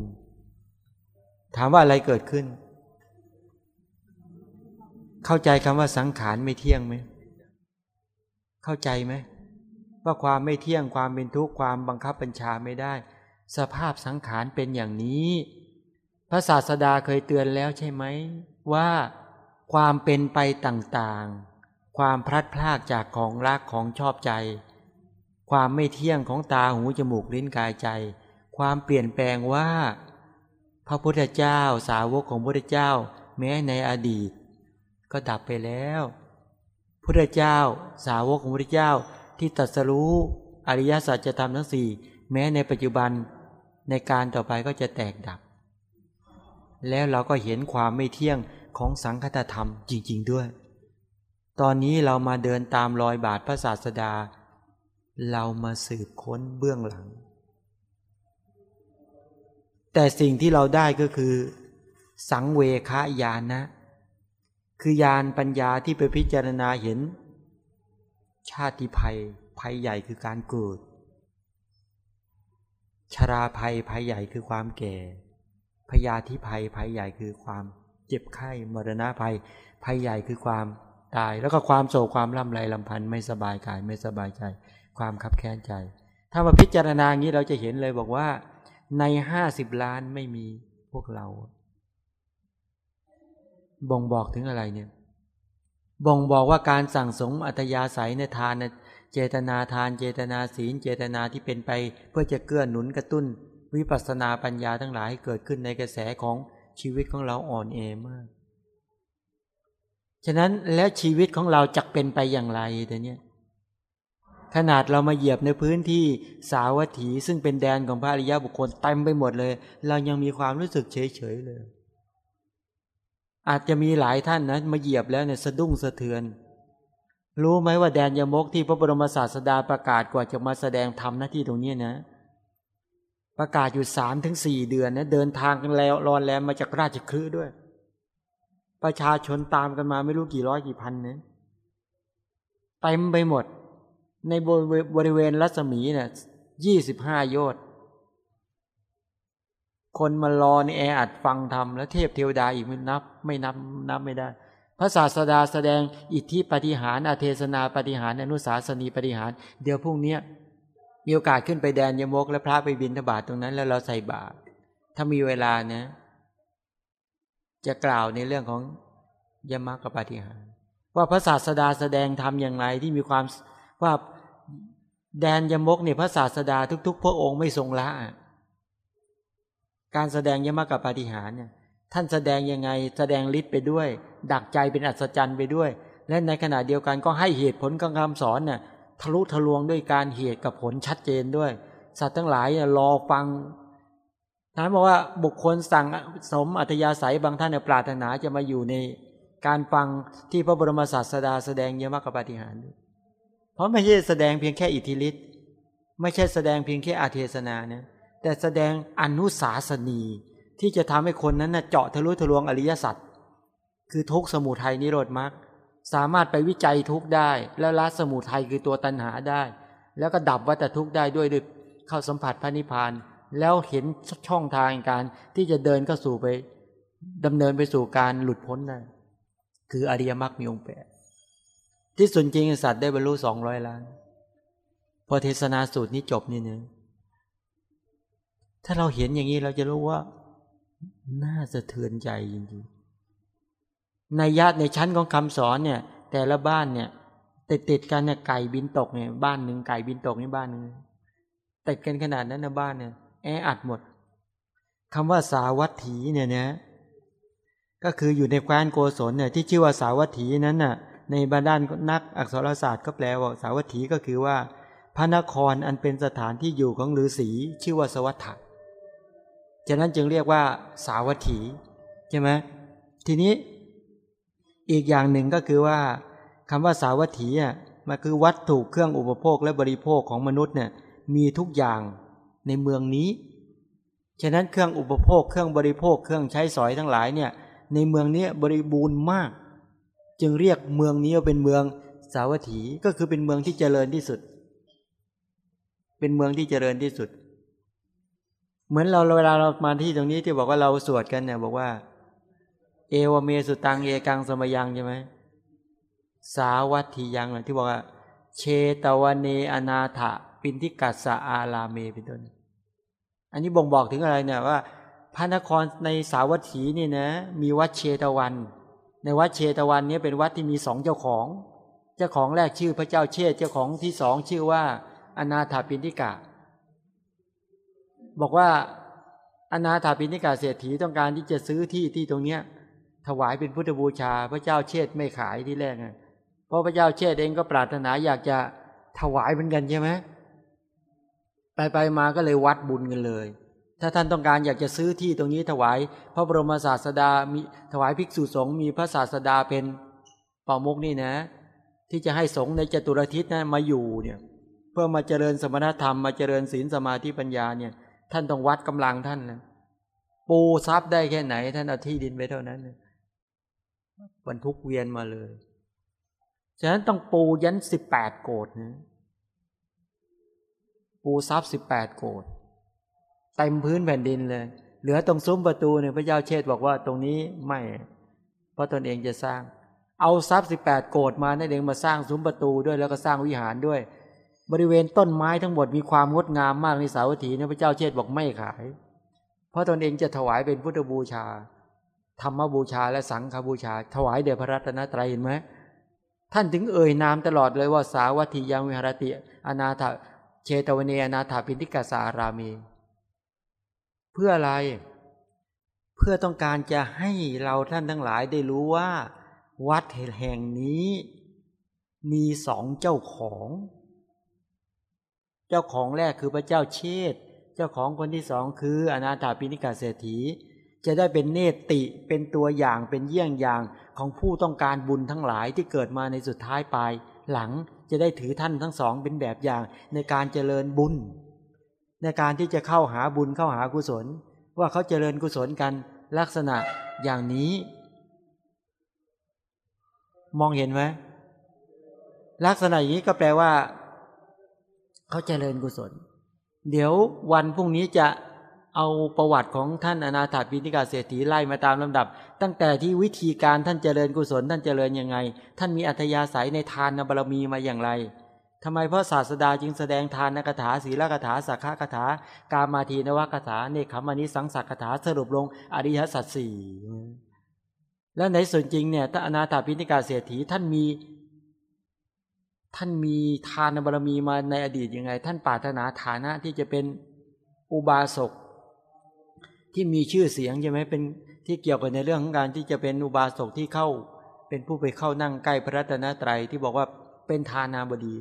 ถามว่าอะไรเกิดขึ้น เข้าใจคำว่าสังขารไม่เที่ยงไหม เข้าใจไหม ว่าความไม่เที่ยงความเป็นทุกข์ความบังคับบัญชาไม่ได้ สภาพสังขารเป็นอย่างนี้ พระศาสดาเคยเตือนแล้วใช่ไหม ว่าความเป็นไปต่างๆ ความพลัดพรากจากของรักของชอบใจ ความไม่เที่ยงของตาหูจมูกลิ้นกายใจ ความเปลี่ยนแปลงว่า พระพุทธเจ้าสาวกของพระพุทธเจ้า แม้ในอดีต ก็ดับไปแล้ว พุทธเจ้าสาวกของพระพุทธเจ้า ที่ตรัสรู้อริยสัจจะทำทั้งสี่แม้ในปัจจุบันในการต่อไปก็จะแตกดับ แล้วเราก็เห็นความไม่เที่ยงของสังคตธรรมจริง ๆด้วย ตอนนี้เรามาเดินตามรอยบาทพระศาสดา เรามาสืบค้นเบื้องหลัง แต่สิ่งที่เราได้ก็คือ สังเวคายานะ คือยานปัญญาที่ไปพิจารณาเห็น ชาติภัย ภัยใหญ่คือการเกิด ชราภัย ภัยใหญ่คือความแก่ พยาธิภัย ภัยใหญ่คือความเจ็บไข้ มรณะภัย ภัยใหญ่คือความตาย แล้วก็ความโศกความลำไรลำพันธ์ไม่สบายกายไม่สบายใจ ความคับแค้นใจ ถ้ามาพิจารณาอย่างนี้เราจะเห็นเลยบอกว่าในห้าสิบล้านไม่มีพวกเรา บ่งบอกถึงอะไรเนี่ย บ่งบอกว่าการสั่งสมอัตยาศัยในทานเจตนาทาน เจตนาศีล เจตนาที่เป็นไป เพื่อจะเกื้อหนุนกระตุ้น วิปัสสนาปัญญาทั้งหลายให้เกิดขึ้นในกระแสของชีวิตของเราอ่อนแอมาก ฉะนั้นแล้วชีวิตของเราจะเป็นไปอย่างไรแต่เนี้ยขนาดเรามาเหยียบในพื้นที่สาวัตถี ซึ่งเป็นแดนของพระอริยบุคคลเต็มไปหมดเลย เรายังมีความรู้สึกเฉยเฉยเลย อาจจะมีหลายท่านนะมาเหยียบแล้วเนี่ยสะดุ้งสะเทือน รู้ไหมว่าแดนยมกที่พระบรมศาสดาประกาศกว่าจะมาแสดงธรรมหน้าที่ตรงนี้นะ ประกาศอยู่สามถึงสี่เดือนนะเดินทางกันแล้วรอนแรมมาจากราชคลือด้วย ประชาชนตามกันมาไม่รู้กี่ร้อยกี่พันเนี่ยเต็มไปหมด ในบริเวณรัศมีเนี่ยยี่สิบห้าโยชน์ คนมารอในแออัดฟังธรรมและเทพเทวดาอีกไม่นับ ไม่นับนับไม่ได้ พระศาสดาแสดงอิทธิปฏิหารอาเทศนาปฏิหารอนุสาสนีปฏิหาร เดี๋ยวพรุ่งนี้มีโอกาสขึ้นไปแดนยมก และพระไปบินทบาทตรงนั้น แล้วเราใส่บาตรถ้ามีเวลานะ จะกล่าวในเรื่องของยมกกับปฏิหาร ว่าพระศาสดาแสดงธรรมอย่างไรที่มีความว่าแดนยมกเนี่ยพระศาสดาทุก ๆ พระองค์ไม่ทรงละ การแสดงยมกกับปฏิหารเนี่ยท่านแสดงยังไงแสดงฤทธิ์ไปด้วย ดักใจเป็นอัศจรรย์ไปด้วย และในขณะเดียวกันก็ให้เหตุผลคำสอนเนี่ยทะลุทะลวงด้วยการเหตุกับผลชัดเจนด้วย สัตว์ทั้งหลายรอฟังถามบอกว่าบุคคลสั่งสมอัธยาศัยบางท่านในปรารถนาจะมาอยู่ในการฟังที่พระบรมศาสดาแสดงเยมากกับปฏิหารเพราะไม่ใช่แสดงเพียงแค่อิทธิฤทธิ์ไม่ใช่แสดงเพียงแค่อาเทศนาเนี่ย แต่แสดงอนุสาสนีที่จะทำให้คนนั้นนะเจาะทะลุทะลวงอริยสัจคือทุกสมุทัยนิโรธมรรคสามารถไปวิจัยทุกได้ แล้วละสมุทัยคือตัวตัณหาได้ แล้วก็ดับวัฏทุกได้ด้วยด้วยเข้าสัมผัสพระนิพพาน แล้วเห็นช่องทางการที่จะเดินเข้าสู่ไปดำเนินไปสู่การหลุดพ้นได้คืออริยมรรคมีองค์แปดที่สุดจริงสัตว์ได้บรรลุสองร้อยล้าน พอเทศนาสูตรนี้จบนี่เนึง ถ้าเราเห็นอย่างนี้เราจะรู้ว่า น่าสะเทือนใจจริงๆในญาติในชั้นของคำสอนเนี่ย แต่ละบ้านเนี่ยติดติดกันเนี่ยไก่บินตกเนี่ยบ้านหนึ่งไก่บินตกนี่บ้านหนึ่งติดกันขนาดนั้นนะบ้านเนี่ย แออัดหมดคำว่าสาวัตถีเนี่ยนะก็คืออยู่ในแคว้นโกศลเนี่ยที่ชื่อว่าสาวัตถีนั้นน่ะ ในบรรดานนักอักษรศาสตร์ก็แปลว่าสาวัตถีก็คือว่า พระนครอันเป็นสถานที่อยู่ของฤาษีชื่อว่าสวัสถะ ฉะนั้นจึงเรียกว่าสาวัตถีใช่ไหมทีนี้อีกอย่างหนึ่งก็คือว่าคำว่าสาวัตถีอะมันคือวัตถุเครื่องอุปโภคและบริโภคของมนุษย์เนี่ยมีทุกอย่างในเมืองนี้ ฉะนั้นเครื่องอุปโภคเครื่องบริโภคเครื่องใช้สอยทั้งหลายเนี่ยในเมืองนี้บริบูรณ์มาก จึงเรียกเมืองนี้ว่าเป็นเมืองสาวัตถีก็คือเป็นเมืองที่เจริญที่สุด เป็นเมืองที่เจริญที่สุด เหมือนเราเวลาเรามาที่ตรงนี้ที่บอกว่าเราสวดกันเนี่ย บอกว่า เอวเมสุตังเอกังสมยังใช่ไหมสาวัตถียังที่บอกว่า เชตวันเนอนาถปินทิกัสสะอาลาเมเป็นต้นอันนี้บ่งบอกถึงอะไรเนี่ยว่า พระนครในสาวัตถีนี่นะ มีวัดเชตวัน ในวัดเชตวันนี้เป็นวัดที่มีสองเจ้าของ เจ้าของแรกชื่อพระเจ้าเชษเจ้าของที่สองชื่อว่า อนาถาปินทิกะ บอกว่าอนาถาปินิกาเศรษฐีต้องการที่จะซื้อที่ที่ตรงเนี้ย ถวายเป็นพุทธบูชา พระเจ้าเชษไม่ขายที่แรกไงเพราะพระเจ้าเชษเองก็ปรารถนาอยากจะถวายเหมือนกันใช่ไหมไปไปมาก็เลยวัดบุญกันเลย ถ้าท่านต้องการอยากจะซื้อที่ตรงนี้ถวาย พระบรมศาสดามีถวายภิกษุสงฆ์มีพระศาสดาเป็นป่ามุกนี่นะ ที่จะให้สงฆ์ในจตุรทิศนะมาอยู่เนี่ย เพื่อมาเจริญสมณธรรมมาเจริญศีลสมาธิปัญญาเนี่ย ท่านต้องวัดกำลังท่านนะปูทรัพย์ได้แค่ไหน ท่านเอาที่ดินไปเท่านั้นบรรทุกเวียนมาเลย ฉะนั้นต้องปูยันสิบแปดโกดนะปูทรัพย์สิบแปดโกดเต็มพื้นแผ่นดินเลย เหลือตรงซุ้มประตูเนี่ยพระเจ้าเชษบอกว่าตรงนี้ไม่ เพราะตนเองจะสร้าง เอาทรัพย์สิบแปดโกดมานั่นเองมาสร้างซุ้มประตูด้วยแล้วก็สร้างวิหารด้วย บริเวณต้นไม้ทั้งหมดมีความงดงามมากในสาวัตถีนี่ยพระเจ้าเชษบอกไม่ขาย เพราะตนเองจะถวายเป็นพุทธบูชา ธรรมบูชาและสังฆบูชา ถวายเดชพระรัตนตรัยเห็นไหมท่านถึงเอ่ยนามตลอดเลยว่าสาวัตถียังวิหารติ อนาถเชตวเนอนาถาปินทิกาสารามี เพื่ออะไร เพื่อต้องการจะให้เราท่านทั้งหลายได้รู้ว่า วัดแห่งนี้ มีสองเจ้าของ เจ้าของแรกคือพระเจ้าเชษเจ้าของคนที่สองคืออนาถาปินิกาเศรษฐี จะได้เป็นเนติเป็นตัวอย่างเป็นเยี่ยงอย่างของผู้ต้องการบุญทั้งหลายที่เกิดมาในสุดท้ายปลายหลังจะได้ถือท่านทั้งสองเป็นแบบอย่างในการเจริญบุญ ในการที่จะเข้าหาบุญเข้าหากุศล ว่าเขาเจริญกุศลกันลักษณะอย่างนี้ มองเห็นไหมลักษณะอย่างนี้ก็แปลว่า เขาเจริญกุศล เดี๋ยววันพรุ่งนี้จะเอาประวัติของท่านอนาถาปิณิกาเศรษฐีไล่มาตามลำดับ ตั้งแต่ที่วิธีการท่านเจริญกุศล ท่านเจริญยังไง ท่านมีอัธยาศัยในทานบารมีมาอย่างไรทำไมพระศาสดาจึงแสดงทานนกถาศีลกถาสักขะกถา กามาทีนวกถาเนคขมานิสังสักถาสรุปลงอริยสัจสี่แล้วในส่วนจริงเนี่ยถ้านอนาถาปิณิกาเศรษฐีท่านมี ท่านมีทานบารมีมาในอดีตยังไง ท่านปรารถนาฐานะที่จะเป็นอุบาสกที่มีชื่อเสียงใช่ไหมเป็นที่เกี่ยวกับในเรื่องของการที่จะเป็นอุบาสกที่เข้า เป็นผู้ไปเข้านั่งใกล้พระรัตนตรัยที่บอกว่าเป็นทานาบดี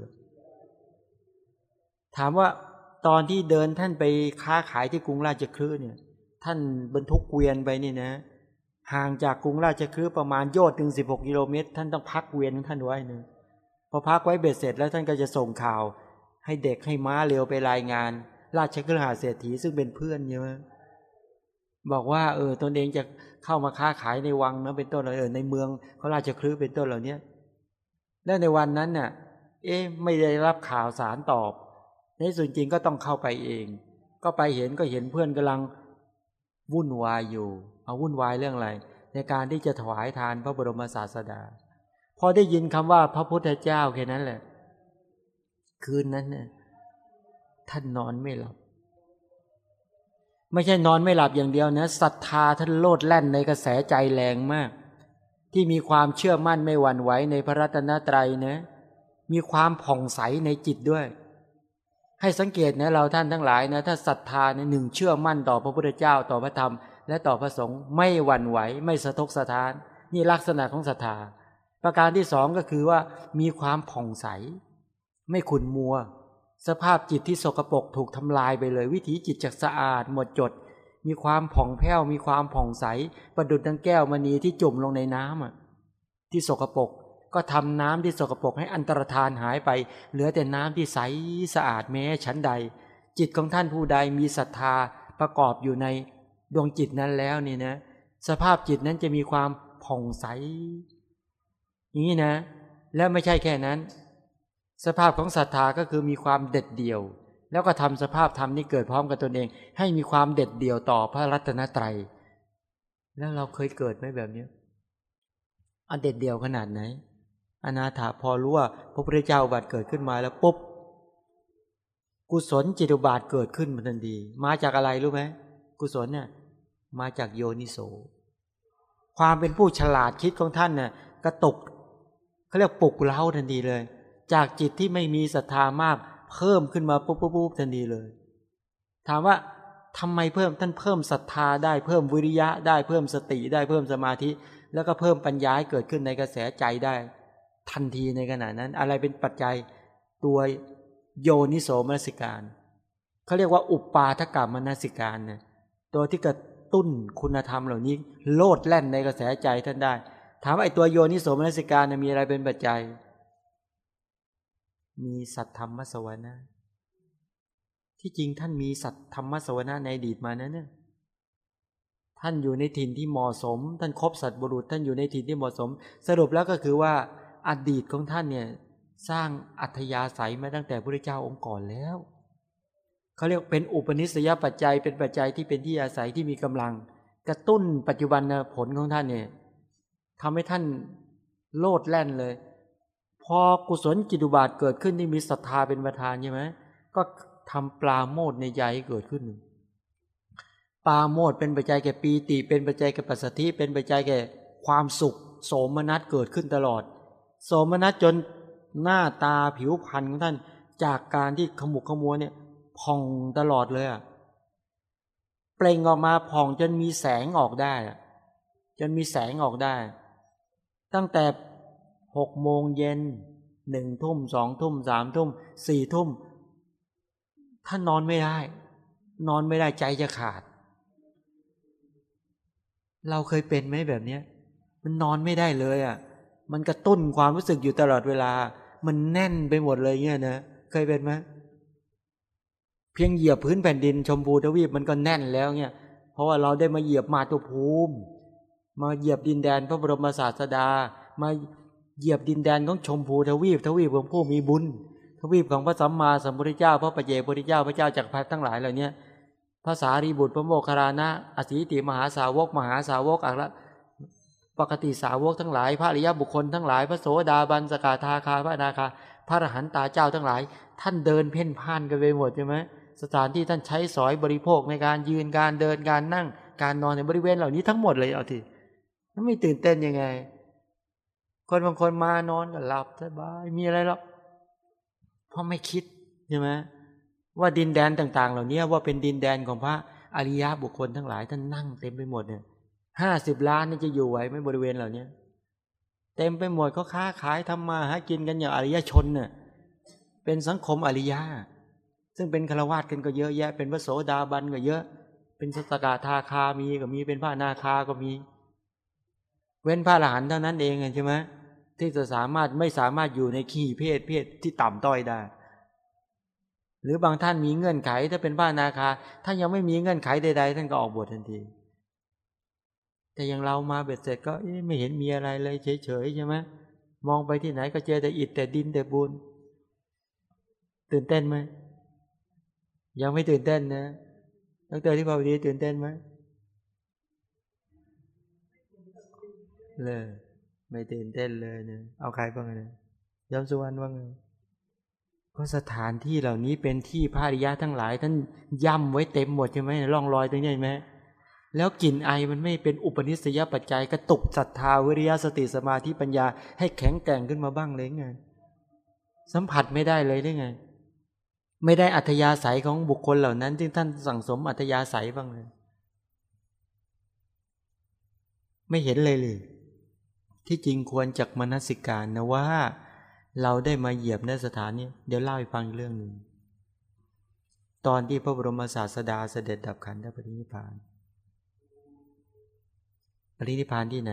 ถามว่าตอนที่เดินท่านไปค้าขายที่กรุงราชคฤห์เนี่ย ท่านบรรทุกเกวียนไปนี่นะ ห่างจากกรุงราชคฤห์ประมาณโยชน์ถึงสิบหกกิโลเมตร ท่านต้องพักเกวียนท่านไว้เนะ พอพักไว้เบ็ดเสร็จแล้วท่านก็จะส่งข่าว ให้เด็กให้ม้าเร็วไปรายงาน ราชคฤหาเศรษฐีซึ่งเป็นเพื่อนใช่ไหมบอกว่าเออตนเองจะเข้ามาค้าขายในวังนะเป็นต้นเออในเมืองเขาราชคลือเป็นต้นเหล่านี้และในวันนั้นน่ะ เอ๊ะไม่ได้รับข่าวสารตอบ ในส่วนจริงก็ต้องเข้าไปเอง ก็ไปเห็นก็เห็นเพื่อนกำลังวุ่นวายอยู่ เอาวุ่นวายเรื่องอะไร ในการที่จะถวายทานพระบรมศาสดา อได้ยินคำว่าพระพุทธเจ้าแค่นั้นแหละ คืนนั้นเนี่ยท่านนอนไม่หลับ ไม่ใช่นอนไม่หลับอย่างเดียวนะศรัทธาท่านโลดแล่นในกระแสใจแรงมาก ที่มีความเชื่อมั่นไม่หวั่นไหวในพระรัตนตรัยนะ มีความผ่องใสในจิตด้วย ให้สังเกตนะเราท่านทั้งหลายนะถ้าศรัทธาในหนึ่งเชื่อมั่นต่อพระพุทธเจ้าต่อพระธรรม และต่อพระสงฆ์ไม่หวั่นไหว ไม่สะทกสะท้าน นี่ลักษณะของศรัทธา ประการที่สองก็คือว่ามีความผ่องใส ไม่ขุนมัว สภาพจิตที่สกรปรกถูกทำลายไปเลย วิถีจิตจากสะอาดหมดจด มีความผ่องแผ้ว มีความผ่องใส ประดุดดังแก้วมณีที่จุ่มลงในน้ำอะที่สกปรกก็ทำน้ำที่สกปรกให้อันตรธานหายไป เหลือแต่น้ำที่ใสสะอาดแม้ชั้นใด จิตของท่านผู้ใดมีศรัทธาประกอบอยู่ในดวงจิตนั้นแล้วนี่นะ สภาพจิตนั้นจะมีความผ่องใส นี้นะ และไม่ใช่แค่นั้น สภาพของศรัทธาก็คือมีความเด็ดเดี่ยว แล้วก็ทำสภาพธรรมนี้เกิดพร้อมกับตนเอง ให้มีความเด็ดเดี่ยวต่อพระรัตนตรัย แล้วเราเคยเกิดไหมแบบนี้อันเด็ดเดี่ยวขนาดไหน อนาถาพอรู้ว่าพระพุทธเจ้าบัตรเกิดขึ้นมาแล้วปุ๊บกุศลจิตุบาทเกิดขึ้นมาทันทีมาจากอะไรรู้ไหมกุศลเนี่ยมาจากโยนิโส ความเป็นผู้ฉลาดคิดของท่านเนี่ยกระตุก เขาเรียกปลุกเล้าทันทีเลย จากจิตที่ไม่มีศรัทธามากเพิ่มขึ้นมาปุ๊บปุ๊บปุ๊บทันทีเลย ถามว่าทำไมเพิ่มท่านเพิ่มศรัทธาได้เพิ่มวิริยะได้เพิ่มสติได้เพิ่มสมาธิ แล้วก็เพิ่มปัญญาให้เกิดขึ้นในกระแสใจได้ ทันทีในขณะนั้น อะไรเป็นปัจจัยตัวโยนิโสมนสิการเขาเรียกว่าอุปปาทกรรมมนสิการเนี่ยตัวที่กระตุ้นคุณธรรมเหล่านี้ โลดแล่นในกระแสใจท่านได้ ถามไอ้ตัวโยนิโสมนสิการมีอะไรเป็นปัจจัย มีสัตธรรมสวนะที่จริงท่านมีสัตธรรมสวนะในอดีตมานะเนี่ยท่านอยู่ในถิ่นที่เหมาะสม ท่านครบสัตบุรุษ ท่านอยู่ในถิ่นที่เหมาะสม สรุปแล้วก็คือว่าอดีตของท่านเนี่ยสร้างอัธยาศัยมาตั้งแต่พระเจ้าองค์ก่อนแล้วเขาเรียกเป็นอุปนิสัยปัจจัยเป็นปัจจัยที่เป็นที่อาศัยที่มีกำลัง กระตุ้นปัจจุบันผลของท่านเนี่ย ทำให้ท่านโลดแล่นเลย พอกุศลจิตุบาทเกิดขึ้นที่มีศรัทธาเป็นประธานใช่ไหมก็ทำปลาโมดในใจเกิดขึ้น ปลาโมดเป็นปัจจัยแก่ปีติเป็นปัจจัยแก่ปัสสธิเป็นปัจจัยแก่ความสุข โสมนัสเกิดขึ้นตลอด โสมนัสจนหน้าตาผิวพรรณของท่านจากการที่ขมุกขมัวเนี่ยผ่องตลอดเลยอะเปล่งออกมาผ่องจนมีแสงออกได้จนมีแสงออกได้ ตั้งแต่หกโมงเย็นหนึ่งทุ่มสองทุ่มสามทุ่มสี่ทุ่มท่านนอนไม่ได้ นอนไม่ได้ใจจะขาด เราเคยเป็นไหมแบบเนี้ย มันนอนไม่ได้เลยอะ่ะ มันกระตุ้นความรู้สึกอยู่ตลอดเวลา มันแน่นไปหมดเลยเงี้ยนะเคยเป็นไหมเพียงเหยียบพื้นแผ่นดินชมพูทวีปมันก็แน่นแล้วเนี่ย เพราะว่าเราได้มาเหยียบมาตุภูมิ มาเหยียบดินแดนพระบรมศาสดา มาเหยียบดินแดนของชมพูทวีปทวีปของผู้มีบุญ ทวีปของพระสัมมาสัมพุทธเจ้า พระปเจพุทธเจ้าพระเจ้าจักรพรรดิทั้งหลายเหล่านี้ภาษารีบุตรพระโมคคารานะอสิติมหาสาวก มหาสาวกอักละปกติสาวกทั้งหลาย พระอริยบุคคลทั้งหลาย พระโสดาบันสกาทาคาพระนาคา พระอรหันตาเจ้าทั้งหลาย ท่านเดินเพ่นพ่านกันไปหมดใช่ไหมสถานที่ท่านใช้สอยบริโภคในการยืนการเดินการนั่งการนอนในบริเวณเหล่านี้ทั้งหมดเลยเอาที มันไม่ตื่นเต้นยังไง คนบางคนมานอนก็หลับสบาย มีอะไรหรอกเพราะไม่คิดใช่ไหมว่าดินแดนต่าง ๆ เหล่านี้ว่าเป็นดินแดนของพระอริยบุคคลทั้งหลายท่านนั่งเต็มไปหมดเนี่ยห้าสิบล้านนี่จะอยู่ไหวไหมบริเวณเหล่านี้เต็มไปหมดเขาค้าขายทำมาหากินกันอย่างอริยชนเนี่ยเป็นสังคมอริยะซึ่งเป็นฆราวาสกันก็เยอะแยะ เป็นพระโสดาบันก็เยอะ เป็นสตกาทาคามีก็มีเป็นพระนาคาก็มี เว้นพระรหลานเท่านั้นเองใช่ไหมที่จะสามารถไม่สามารถอยู่ในขีเพศเพศที่ต่ำต้อยได้ หรือบางท่านมีเงื่อนไข ถ้าเป็นพระนาคาถ้ายังไม่มีเงื่อนไขใดๆท่านก็ออกบวชทันที แต่อย่างเรามาเบ็ดเสร็จก็ไม่เห็นมีอะไรเลยเฉยๆใช่ไหมมองไปที่ไหนก็เจอแต่อิฐแต่ดินแต่บุญตื่นเต้นไหมยังไม่ตื่นเต้นนะดรที่พาวดีตื่นเต้นไหม เลยไม่ตื่นเต้นเลยเนี่ยเอาใครบ้างเนี่ยยอมสุวรรณบ้างเพราะสถานที่เหล่านี้เป็นที่พระริยะทั้งหลาย ท่านย่ำไว้เต็มหมดใช่ไหมร่องรอยตรงนี้ไหมแล้วกลิ่นไอมันไม่เป็นอุปนิสัยปัจจัยกระตุกศรัทธาวิริยะสติสมาธิปัญญา ให้แข็งแกร่งขึ้นมาบ้างเลยไงสัมผัสไม่ได้เลยได้ไง ไม่ได้อัธยาศัยของบุคคลเหล่านั้นที่ท่านสั่งสมอัธยาศัยบ้างเลย ไม่เห็นเลยเลย ที่จริงควรจักมนสิการนะว่า เราได้มาเหยียบในสถานนี้เดี๋ยวเล่าให้ฟังเรื่องหนึ่ง ตอนที่พระบรมศาสดาเสด็จดับขันธปรินิพาน ปรินิพานที่ไหน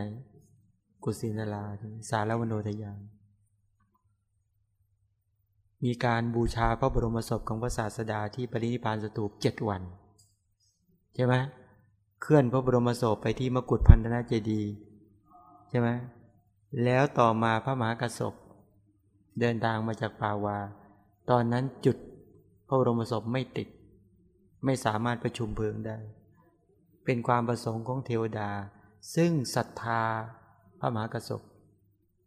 กุสินาราสารวโนทยาน มีการบูชาพระบรมศพของพระศาสดาที่ปรินิพานสตูปเจ็ดวัน ใช่ไหมเคลื่อนพระบรมศพไปที่มกุฏพันธนาเจดียใช่ไหม แล้วต่อมาพระมหากระสบเดินทางมาจากปาวา ตอนนั้นจุดพระบรมศพไม่ติด ไม่สามารถประชุมเพลิงได้ เป็นความประสงค์ของเทวดา ซึ่งศรัทธาพระมหากระสบ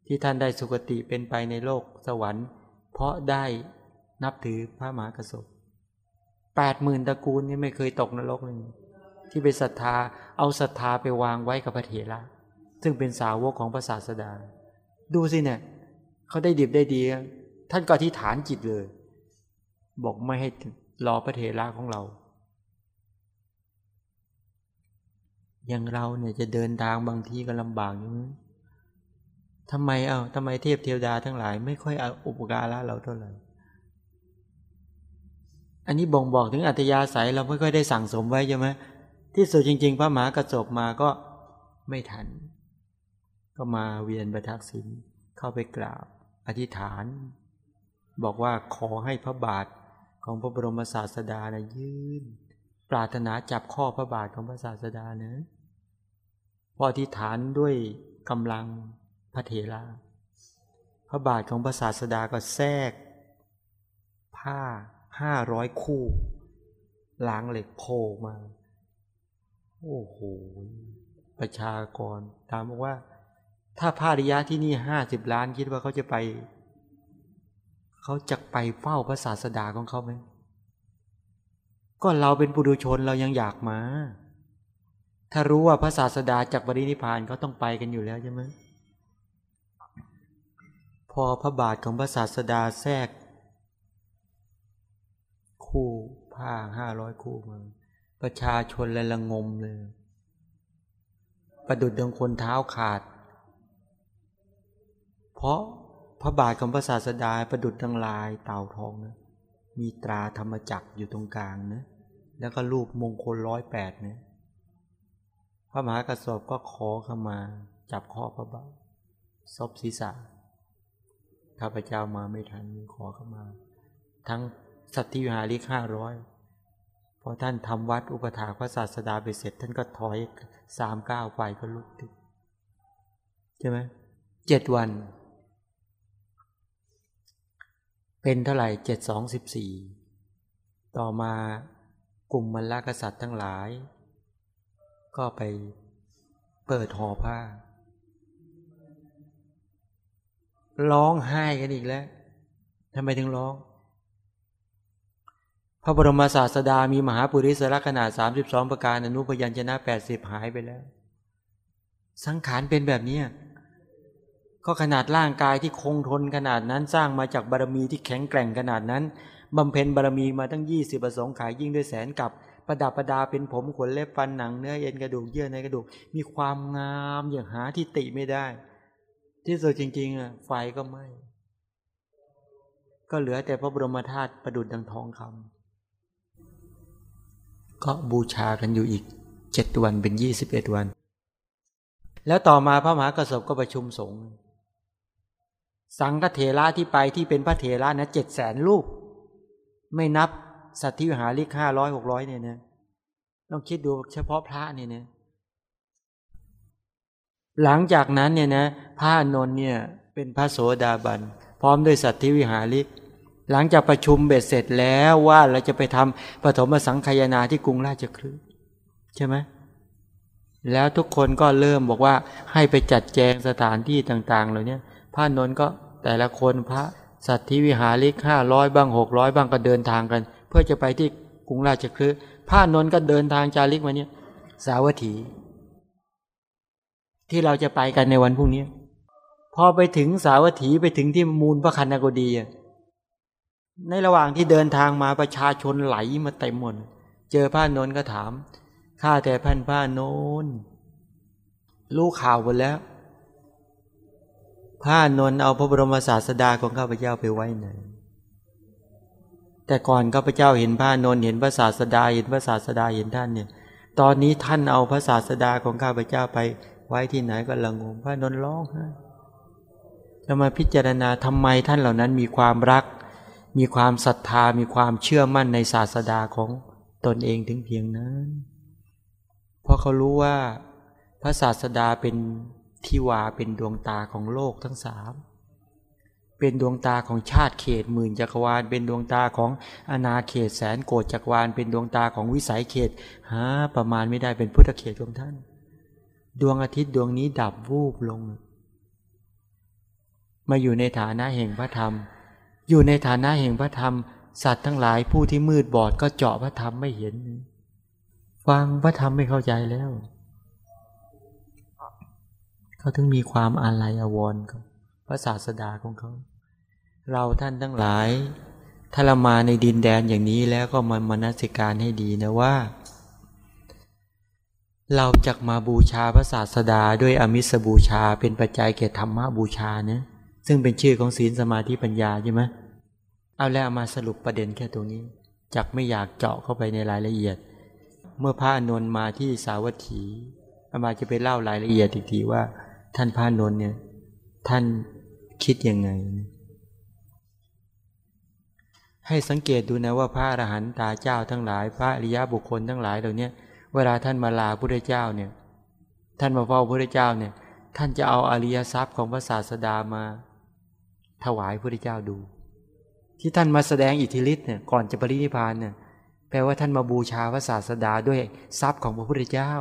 ที่ท่านได้สุคติเป็นไปในโลกสวรรค์ เพราะได้นับถือพระมหากระสบแปดหมื่นตระกูลนี่ไม่เคยตกนรกเลยที่ไปศรัทธาเอาศรัทธาไปวางไว้กับพระเถระ ซึ่งเป็นสาวกของพระศาสดา ดูสิเนี่ยเขาได้ดิบได้ดี ท่านก็ที่ฐานจิตเลย บอกไม่ให้รอพระเถระของเรา อย่างเราเนี่ยจะเดินทางบางทีก็ลำบากอย่างนี้ทำไมเอา้าทำไมเทพเทวดาทั้งหลาย ไม่ค่อยเอาอุปการะเราเท่าไหร่อันนี้บ่งบอกถึงอัตยาศัยเราไม่ค่อยได้สั่งสมไว้ใช่ไหมที่สุดจริง ๆ พระมหากระจบมาก็ไม่ทัน ก็มาเวียนประทักษิณเข้าไปกราบ อธิษฐาน บอกว่าขอให้พระบาทของพระบรมศาสดานะยืนปรารถนาจับข้อพระบาทของพระศาสดานะพออธิษฐานด้วยกำลังพระเถระพระบาทของพระศาสดาก็แทรก ผ้าห้าร้อยคู่ล้างเหล็กโผล่มา โอ้โห ประชากรถามบอกว่า ถ้าพาริยะที่นี่ห้าสิบล้านคิดว่าเขาจะไป เขาจะไปเฝ้าพระศาสดาของเขาไหมก็เราเป็นปุถุชนเรายังอยากมา ถ้ารู้ว่าพระศาสดาจากบริณิพานเขาต้องไปกันอยู่แล้วใช่ไหมพอพระบาทของพระศาสดาแทรก คู่ผ้าห้าร้อยคู่มาประชาชนเลยละงมเลย ประดุดดังคนเท้าขาด ราะพระบาทของพระศาสดาประดุดดังลายเต่าทองนะมีตราธรรมจักรอยู่ตรงกลางนะแล้วก็รูปมงคลร้อยแปดนะพระมหากระสอบก็ขอเข้ามาจับข้อพระบาทซบศีรษะข้าพเจ้ามาไม่ทันขอเข้ามา ทั้งสัตยวิหาริกห้าร้อยพอท่านทำวัดอุปถาพระศาสดาไปเสร็จ ท่านก็ถอยสามเก้าไฟก็ลุกติดใช่ไหมเจ็ดวัน เป็นเท่าไหร่เจ็ดสองสิบสี่ต่อมากลุ่มมรรคษัตริย์ทั้งหลาย ก็ไปเปิดห่อผ้า ร้องไห้กันอีกแล้วทำไมถึงร้อง พระบรมศาสดามีมหาปุริสละขนาดสามสิบสองประการอนุพยัญชนะแปดสิบหายไปแล้ว สังขารเป็นแบบนี้ ก็ขนาดร่างกายที่คงทนขนาดนั้นสร้างมาจากบารมีที่แข็งแกร่งขนาดนั้นบำเพ็ญบารมีมาตั้งยี่สิบประสงค์ขายยิ่งด้วยแสนกับประดับประดาเป็นผมขนเล็บฟันหนังเนื้อเอ็นกระดูกเยื่อในกระดูก มีความงามอย่างหาที่ติไม่ได้ ที่สุดจริงๆอะไฟก็ไหม้ก็เหลือแต่พระบรมธาตุประดุดดังทองคำก็บูชากันอยู่อีกเจ็ดวันเป็นยี่สิบเอ็ดวัน แล้วต่อมาพระมหากระสบก็ประชุมสงฆ์ สังฆเถระที่ไปที่เป็นพระเถระนะเจ็ดแสนลูกไม่นับสัตว์ที่หาลิกห้าร้อยหกร้อยเนี่ยนะต้องคิดดูเฉพาะพระเนี่ยนะหลังจากนั้นเนี่ยนะพระนนท์เนี่ยเป็นพระโสดาบัน พร้อมด้วยสัตว์ที่วิหาริก หลังจากประชุมเบ็ดเสร็จแล้วว่าเราจะไปทำปฐมสังขยานาที่กรุงราชคฤห์ใช่ไหมแล้วทุกคนก็เริ่มบอกว่าให้ไปจัดแจงสถานที่ต่าง ๆ เหล่านี้พระนนท์ก็ แต่ละคนพระสัตว์ที่วิหาริกห้าร้อยบ้างหกร้อยบ้างก็เดินทางกัน เพื่อจะไปที่กรุงราชคฤห์พระนนท์ก็เดินทางจาริกมาเนี่ย สาวัตถี ที่เราจะไปกันในวันพรุ่งนี้ พอไปถึงสาวัตถีไปถึงที่มูลพระคันนกดีในระหว่างที่เดินทางมาประชาชนไหลมาเต็มหมดเจอพระนนท์ก็ถามข้าแต่พันพระนนท์รู้ข่าวหมดแล้ว พระนนเอาพระบรมศาสดาของข้าพเจ้าไปไว้ไหน แต่ก่อนข้าพเจ้าเห็นพระนนเห็นพระศาสดาเห็นพระศาสดาเห็นท่านเนี่ย ตอนนี้ท่านเอาพระศาสดาของข้าพเจ้าไปไว้ที่ไหนก็ละงมพระนนร้องไห้จะมาพิจารณาทำไมท่านเหล่านั้นมีความรัก มีความศรัทธา มีความเชื่อมั่นในศาสดาของตนเองถึงเพียงนั้น เพราะเขารู้ว่าพระศาสดาเป็น ทิวาเป็นดวงตาของโลกทั้งสามเป็นดวงตาของชาติเขตหมื่นจักรวาล เป็นดวงตาของอนาเขตแสนโกดจักรวาล เป็นดวงตาของวิสัยเขตหาประมาณไม่ได้เป็นพุทธเขตของท่าน ดวงอาทิตย์ดวงนี้ดับวูบลง มาอยู่ในฐานะแห่งพระธรรม อยู่ในฐานะแห่งพระธรรม สัตว์ทั้งหลายผู้ที่มืดบอดก็เจาะพระธรรมไม่เห็น ฟังพระธรรมไม่เข้าใจแล้ว เขาถึงมีความอาลัยอาวรณ์กับพระศาสดาของเขา เราท่านทั้งหลาย ถ้าเรามาในดินแดนอย่างนี้แล้วก็มามนสิการให้ดีนะว่า เราจะมาบูชาพระศาสดาด้วยอมิสบูชาเป็นปัจจัยแก่ธรรมบูชาเนะซึ่งเป็นชื่อของศีลสมาธิปัญญาใช่ไหมเอาแล้วมาสรุปประเด็นแค่ตรงนี้จักไม่อยากเจาะเข้าไปในรายละเอียด เมื่อพระอานนมาที่สาวัตถีอามาจะไปเล่ารายละเอียดอีกทีว่า ท่านพระอานนท์เนี่ย ท่านคิดยังไง ให้สังเกตดูนะว่าพระอรหันตาเจ้าทั้งหลาย พระอริยบุคคลทั้งหลายเหล่านี้เวลาท่านมาลาพระเจ้าเนี่ย ท่านมาเฝ้าพระเจ้าเนี่ย ท่านจะเอาอริยทรัพย์ของพระศาสดามา ถวายพระเจ้าดู ที่ท่านมาแสดงอิทธิฤทธิ์เนี่ยก่อนจะปรินิพานเนี่ยแปลว่าท่านมาบูชาพระศาสดาด้วยทรัพย์ของพระพุทธเจ้า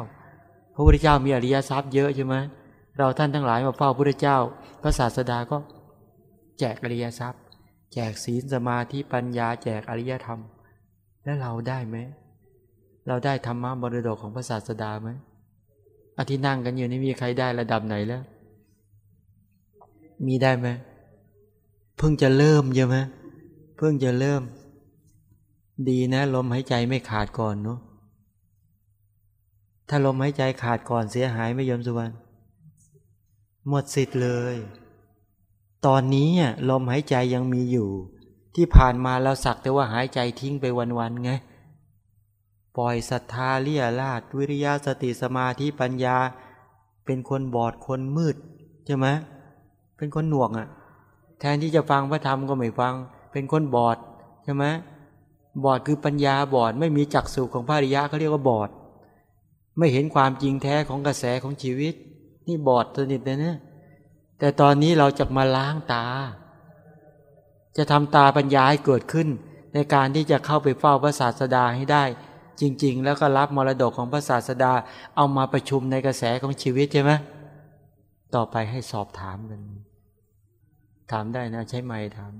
พระพุทธเจ้ามีอริยทรัพย์เยอะใช่ไหม เราท่านทั้งหลายมาเฝ้าพระพุทธเจ้า พระศาสดาก็ แจกอริยทรัพย์ แจกศีลสมาธิปัญญา แจกอริยธรรม แล้วเราได้ไหมเราได้ธรรมะมรดกของพระศาสดาไหมอที่นั่งกันอยู่นี่มีใครได้ระดับไหนแล้ว มีได้ไหมเพิ่งจะเริ่มใช่ไหมเพิ่งจะเริ่ม ดีนะ ลมหายใจไม่ขาดก่อนเนาะถ้าลมหายใจขาดก่อนเสียหายไม่ยมสุวรรณ หมดสิทธิ์เลย ตอนนี้ลมหายใจยังมีอยู่ ที่ผ่านมาเราสักแต่ว่าหายใจทิ้งไปวันๆไง ปล่อยศรัทธาเลี่ยราดวิริยะสติสมาธิปัญญา เป็นคนบอดคนมืดใช่ไหมเป็นคนหนวกอะ่ะ แทนที่จะฟังพระธรรมก็ไม่ฟัง เป็นคนบอดใช่ไหมบอดคือปัญญาบอดไม่มีจักษุของพระริยะเขาเรียกว่าบอด ไม่เห็นความจริงแท้ของกระแสของชีวิต นี่บอดสนิทเลยนะแต่ตอนนี้เราจะมาล้างตา จะทำตาปัญญาให้เกิดขึ้น ในการที่จะเข้าไปเฝ้าพระศาสดาให้ได้ จริง ๆ แล้วก็รับมรดกของพระศาสดา เอามาประชุมในกระแสของชีวิตใช่ไหมต่อไปให้สอบถามกัน ถามได้นะใช้ไม้ถาม